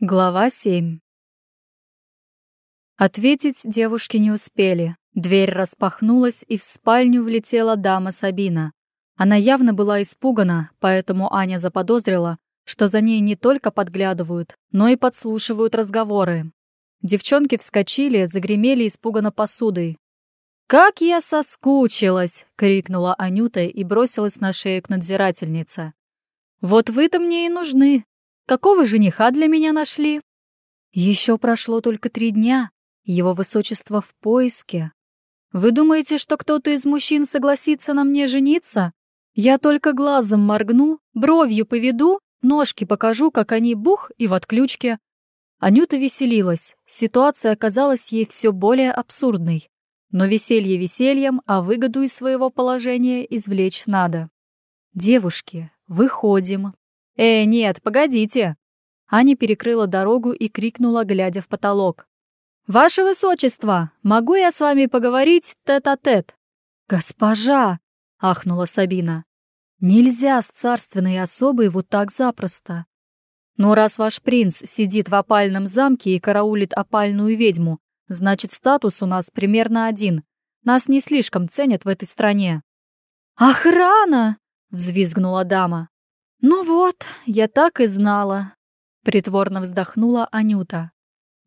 Глава 7 Ответить девушки не успели. Дверь распахнулась, и в спальню влетела дама Сабина. Она явно была испугана, поэтому Аня заподозрила, что за ней не только подглядывают, но и подслушивают разговоры. Девчонки вскочили, загремели испуганно посудой. «Как я соскучилась!» — крикнула Анюта и бросилась на шею к надзирательнице. «Вот вы-то мне и нужны. Какого жениха для меня нашли?» «Еще прошло только три дня. Его высочество в поиске. Вы думаете, что кто-то из мужчин согласится на мне жениться? Я только глазом моргну, бровью поведу, ножки покажу, как они бух и в отключке». Анюта веселилась. Ситуация оказалась ей все более абсурдной. Но веселье весельем, а выгоду из своего положения извлечь надо. «Девушки, выходим». «Э, нет, погодите!» Аня перекрыла дорогу и крикнула, глядя в потолок. «Ваше высочество, могу я с вами поговорить тет-а-тет?» -тет? «Госпожа!» — ахнула Сабина. «Нельзя с царственной особой вот так запросто. Но раз ваш принц сидит в опальном замке и караулит опальную ведьму, значит, статус у нас примерно один. Нас не слишком ценят в этой стране». «Охрана!» — взвизгнула дама. «Ну вот, я так и знала», — притворно вздохнула Анюта.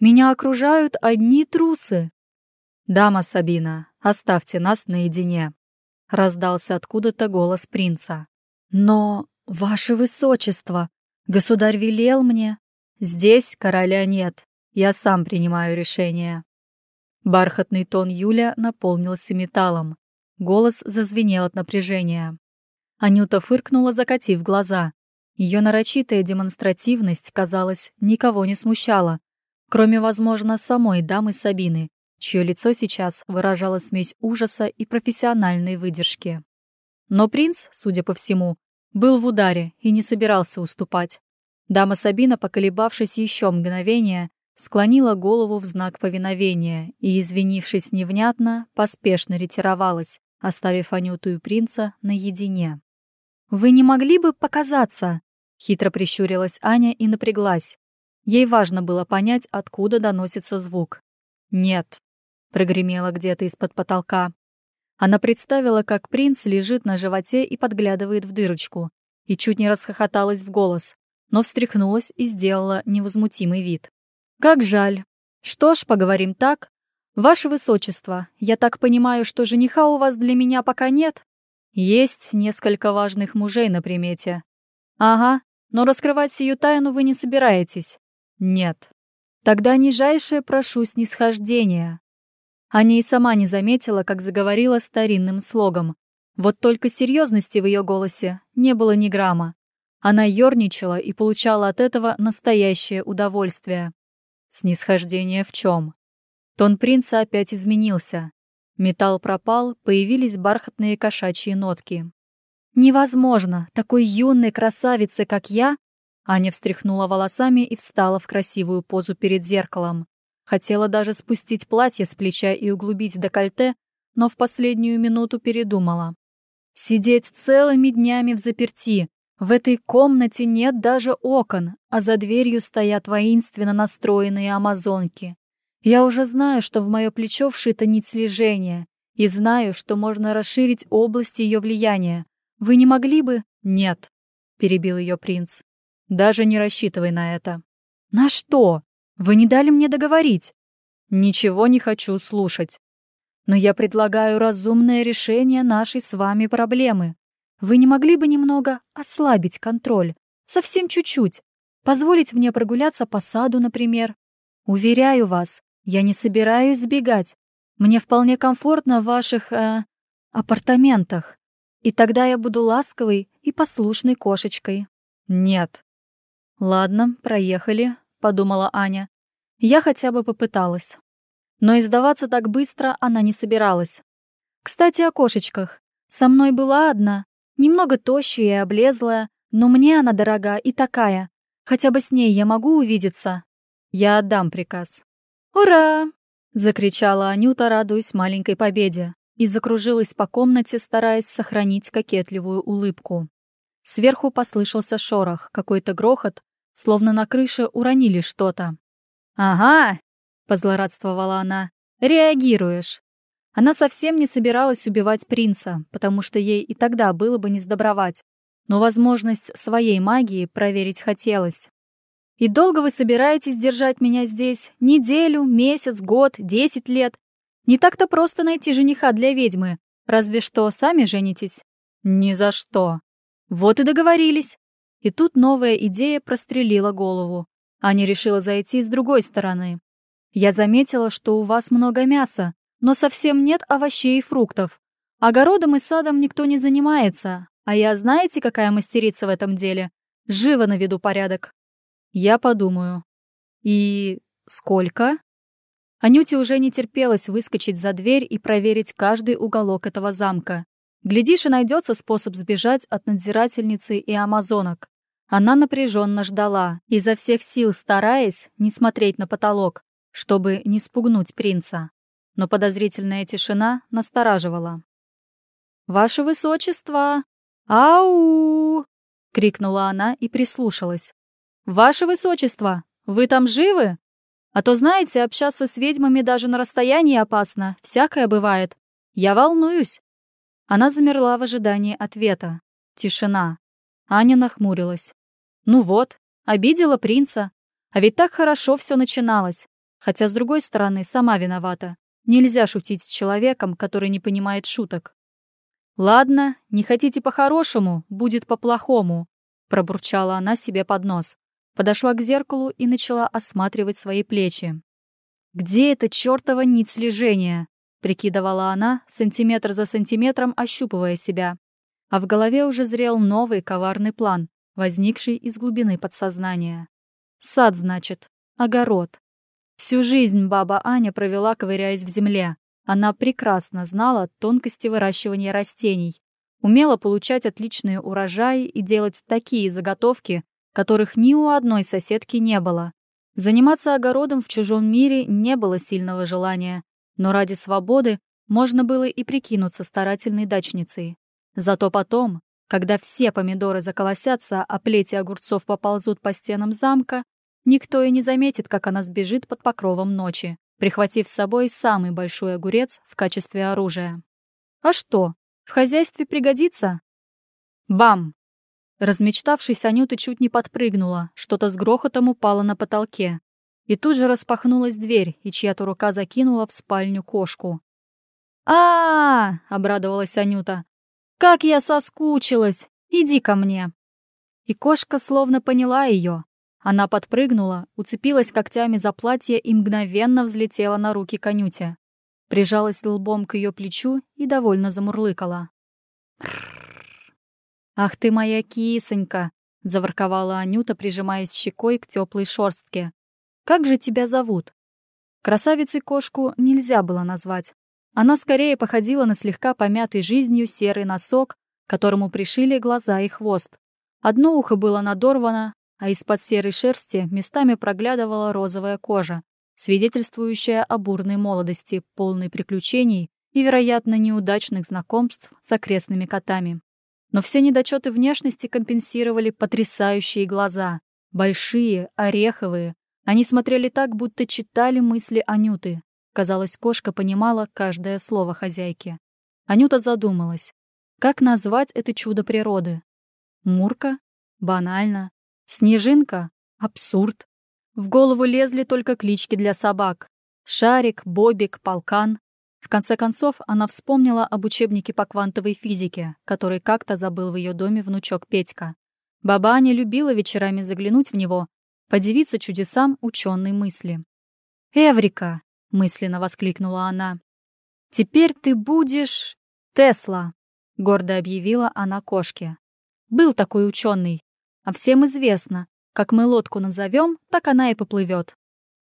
«Меня окружают одни трусы». «Дама Сабина, оставьте нас наедине», — раздался откуда-то голос принца. «Но, ваше высочество, государь велел мне...» «Здесь короля нет, я сам принимаю решение». Бархатный тон Юля наполнился металлом. Голос зазвенел от напряжения. Анюта фыркнула, закатив глаза. Ее нарочитая демонстративность, казалось, никого не смущала, кроме, возможно, самой дамы Сабины, чье лицо сейчас выражало смесь ужаса и профессиональной выдержки. Но принц, судя по всему, был в ударе и не собирался уступать. Дама Сабина, поколебавшись еще мгновение, склонила голову в знак повиновения и, извинившись невнятно, поспешно ретировалась, оставив Анюту и принца наедине. «Вы не могли бы показаться?» — хитро прищурилась Аня и напряглась. Ей важно было понять, откуда доносится звук. «Нет», — прогремело где-то из-под потолка. Она представила, как принц лежит на животе и подглядывает в дырочку, и чуть не расхохоталась в голос, но встряхнулась и сделала невозмутимый вид. «Как жаль. Что ж, поговорим так. Ваше Высочество, я так понимаю, что жениха у вас для меня пока нет?» Есть несколько важных мужей на примете. Ага, но раскрывать сию тайну вы не собираетесь. Нет. Тогда нижайшее прошу снисхождения. Аня и сама не заметила, как заговорила старинным слогом. Вот только серьезности в ее голосе не было ни грамма. Она ерничала и получала от этого настоящее удовольствие. Снисхождение в чем? Тон принца опять изменился. Металл пропал, появились бархатные кошачьи нотки. «Невозможно! Такой юной красавице, как я!» Аня встряхнула волосами и встала в красивую позу перед зеркалом. Хотела даже спустить платье с плеча и углубить декольте, но в последнюю минуту передумала. Сидеть целыми днями в заперти. В этой комнате нет даже окон, а за дверью стоят воинственно настроенные амазонки. Я уже знаю, что в мое плечо вшита нить слежения, и знаю, что можно расширить область ее влияния. Вы не могли бы...» «Нет», — перебил ее принц. «Даже не рассчитывай на это». «На что? Вы не дали мне договорить?» «Ничего не хочу слушать. Но я предлагаю разумное решение нашей с вами проблемы. Вы не могли бы немного ослабить контроль? Совсем чуть-чуть. Позволить мне прогуляться по саду, например? Уверяю вас, я не собираюсь сбегать. Мне вполне комфортно в ваших, э, апартаментах. И тогда я буду ласковой и послушной кошечкой. Нет. Ладно, проехали, подумала Аня. Я хотя бы попыталась. Но издаваться так быстро она не собиралась. Кстати, о кошечках. Со мной была одна, немного тощая и облезлая, но мне она дорога и такая. Хотя бы с ней я могу увидеться. Я отдам приказ. «Ура!» — закричала Анюта, радуясь маленькой победе, и закружилась по комнате, стараясь сохранить кокетливую улыбку. Сверху послышался шорох, какой-то грохот, словно на крыше уронили что-то. «Ага!» — позлорадствовала она. «Реагируешь!» Она совсем не собиралась убивать принца, потому что ей и тогда было бы не сдобровать. Но возможность своей магии проверить хотелось. «И долго вы собираетесь держать меня здесь? Неделю, месяц, год, десять лет? Не так-то просто найти жениха для ведьмы. Разве что сами женитесь?» «Ни за что». «Вот и договорились». И тут новая идея прострелила голову. Аня решила зайти с другой стороны. «Я заметила, что у вас много мяса, но совсем нет овощей и фруктов. Огородом и садом никто не занимается, а я знаете, какая мастерица в этом деле? Живо наведу порядок. Я подумаю. И сколько? Анюте уже не терпелось выскочить за дверь и проверить каждый уголок этого замка. Глядишь, и найдется способ сбежать от надзирательницы и амазонок. Она напряженно ждала, изо всех сил стараясь не смотреть на потолок, чтобы не спугнуть принца но подозрительная тишина настораживала. «Ваше высочество! Ау!» — крикнула она и прислушалась. «Ваше высочество! Вы там живы? А то, знаете, общаться с ведьмами даже на расстоянии опасно, всякое бывает. Я волнуюсь!» Она замерла в ожидании ответа. Тишина. Аня нахмурилась. «Ну вот, обидела принца. А ведь так хорошо все начиналось. Хотя, с другой стороны, сама виновата. Нельзя шутить с человеком, который не понимает шуток. «Ладно, не хотите по-хорошему, будет по-плохому», — пробурчала она себе под нос. Подошла к зеркалу и начала осматривать свои плечи. «Где эта чертова нить слежения?» — прикидывала она, сантиметр за сантиметром ощупывая себя. А в голове уже зрел новый коварный план, возникший из глубины подсознания. Сад, значит, огород. Всю жизнь баба Аня провела, ковыряясь в земле. Она прекрасно знала тонкости выращивания растений, умела получать отличные урожаи и делать такие заготовки, которых ни у одной соседки не было. Заниматься огородом в чужом мире не было сильного желания, но ради свободы можно было и прикинуться старательной дачницей. Зато потом, когда все помидоры заколосятся, а плети огурцов поползут по стенам замка, Никто и не заметит, как она сбежит под покровом ночи, прихватив с собой самый большой огурец в качестве оружия. А что, в хозяйстве пригодится? Бам! Размечтавшись, Анюта чуть не подпрыгнула, что-то с грохотом упало на потолке. И тут же распахнулась дверь, и чья-то рука закинула в спальню кошку. а, -а, -а обрадовалась Анюта. «Как я соскучилась! Иди ко мне!» И кошка словно поняла ее, она подпрыгнула, уцепилась когтями за платье и мгновенно взлетела на руки конюте. Прижалась лбом к ее плечу и довольно замурлыкала. «Ах ты моя кисонька!» — заворковала Анюта, прижимаясь щекой к теплой шорстке. «Как же тебя зовут?» Красавицей кошку нельзя было назвать. Она скорее походила на слегка помятый жизнью серый носок, которому пришили глаза и хвост. Одно ухо было надорвано, а из-под серой шерсти местами проглядывала розовая кожа, свидетельствующая о бурной молодости, полной приключений и, вероятно, неудачных знакомств с окрестными котами. Но все недочеты внешности компенсировали потрясающие глаза. Большие, ореховые. Они смотрели так, будто читали мысли Анюты. Казалось, кошка понимала каждое слово хозяйки. Анюта задумалась. Как назвать это чудо природы? Мурка? Банально. Снежинка? Абсурд. В голову лезли только клички для собак. Шарик, Бобик, Полкан. В конце концов, она вспомнила об учебнике по квантовой физике, который как-то забыл в ее доме внучок Петька. Баба Аня любила вечерами заглянуть в него, подивиться чудесам ученой мысли. «Эврика!» — мысленно воскликнула она. «Теперь ты будешь... Тесла!» — гордо объявила она кошке. «Был такой ученый, а всем известно, как мы лодку назовем, так она и поплывет.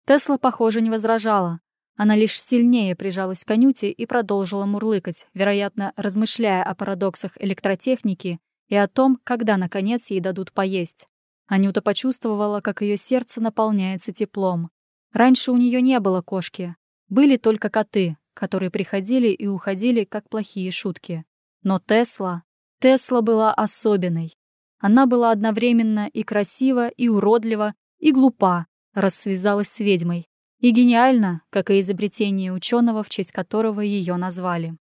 Тесла, похоже, не возражала. Она лишь сильнее прижалась к конюте и продолжила мурлыкать, вероятно, размышляя о парадоксах электротехники и о том, когда, наконец, ей дадут поесть. Анюта почувствовала, как ее сердце наполняется теплом. Раньше у нее не было кошки. Были только коты, которые приходили и уходили, как плохие шутки. Но Тесла... Тесла была особенной. Она была одновременно и красива, и уродлива, и глупа, раз связалась с ведьмой. И гениально, как и изобретение ученого, в честь которого ее назвали.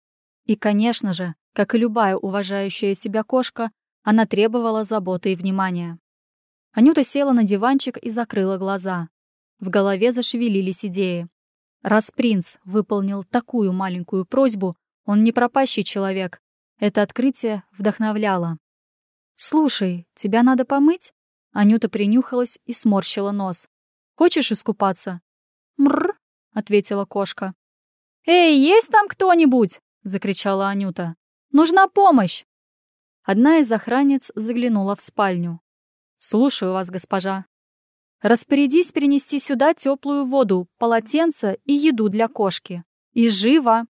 И, конечно же, как и любая уважающая себя кошка, она требовала заботы и внимания. Анюта села на диванчик и закрыла глаза. В голове зашевелились идеи. Раз принц выполнил такую маленькую просьбу, он не пропащий человек. Это открытие вдохновляло. «Слушай, тебя надо помыть?» Анюта принюхалась и сморщила нос. «Хочешь искупаться?» «Мррр», — ответила кошка. «Эй, есть там кто-нибудь?» — закричала Анюта. «Нужна помощь!» Одна из охранниц заглянула в спальню. «Слушаю вас, госпожа». «Распорядись принести сюда теплую воду, полотенце и еду для кошки. И живо!»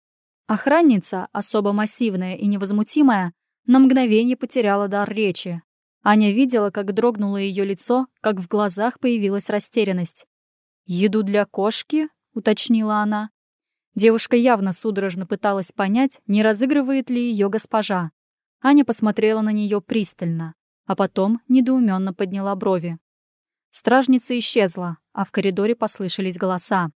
Охранница, особо массивная и невозмутимая, на мгновение потеряла дар речи. Аня видела, как дрогнуло ее лицо, как в глазах появилась растерянность. «Еду для кошки?» — уточнила она. Девушка явно судорожно пыталась понять, не разыгрывает ли ее госпожа. Аня посмотрела на нее пристально а потом недоуменно подняла брови. Стражница исчезла, а в коридоре послышались голоса.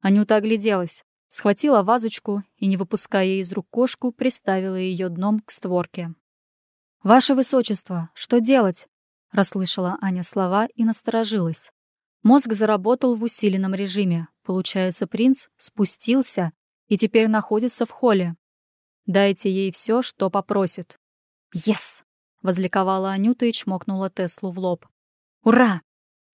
Анюта огляделась, схватила вазочку и, не выпуская из рук кошку, приставила ее дном к створке. «Ваше Высочество, что делать?» — расслышала Аня слова и насторожилась. Мозг заработал в усиленном режиме. Получается, принц спустился и теперь находится в холле. Дайте ей все, что попросит. «Ес!» возликовала Анюта и чмокнула Теслу в лоб. «Ура!»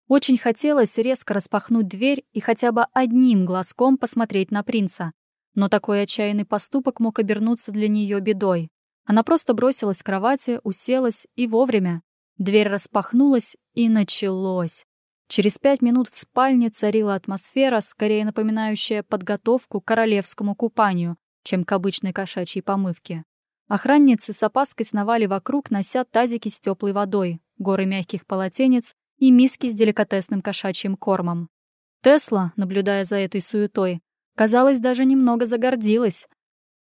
Очень хотелось резко распахнуть дверь и хотя бы одним глазком посмотреть на принца. Но такой отчаянный поступок мог обернуться для нее бедой. Она просто бросилась к кровати, уселась и вовремя. Дверь распахнулась, и началось. Через пять минут в спальне царила атмосфера, скорее напоминающая подготовку к королевскому купанию, чем к обычной кошачьей помывке. Охранницы с опаской сновали вокруг, нося тазики с теплой водой, горы мягких полотенец и миски с деликатесным кошачьим кормом. Тесла, наблюдая за этой суетой, казалось, даже немного загордилась.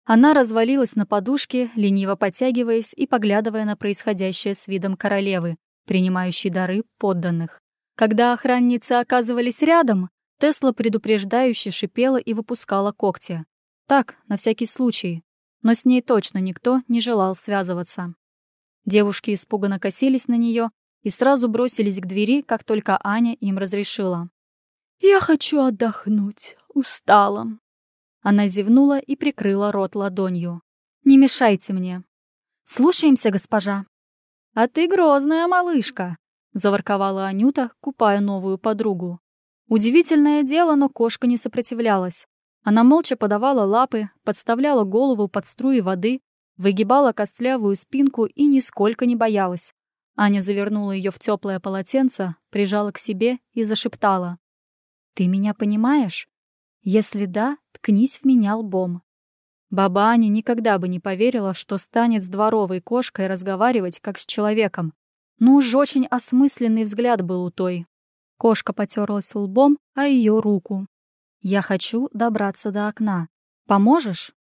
Она развалилась на подушке, лениво подтягиваясь и поглядывая на происходящее с видом королевы, принимающей дары подданных. Когда охранницы оказывались рядом, Тесла предупреждающе шипела и выпускала когти. Так, на всякий случай, но с ней точно никто не желал связываться. Девушки испуганно косились на нее и сразу бросились к двери, как только Аня им разрешила. «Я хочу отдохнуть, устала». Она зевнула и прикрыла рот ладонью. «Не мешайте мне». «Слушаемся, госпожа». «А ты грозная малышка», — заворковала Анюта, купая новую подругу. Удивительное дело, но кошка не сопротивлялась. Она молча подавала лапы, подставляла голову под струи воды, выгибала костлявую спинку и нисколько не боялась. Аня завернула ее в теплое полотенце, прижала к себе и зашептала. «Ты меня понимаешь? Если да, ткнись в меня лбом». Баба Аня никогда бы не поверила, что станет с дворовой кошкой разговаривать, как с человеком. Ну уж очень осмысленный взгляд был у той. Кошка потерлась лбом, а ее руку. «Я хочу добраться до окна. Поможешь?»